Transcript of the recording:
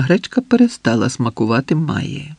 гречка перестала смакувати Майї.